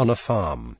on a farm.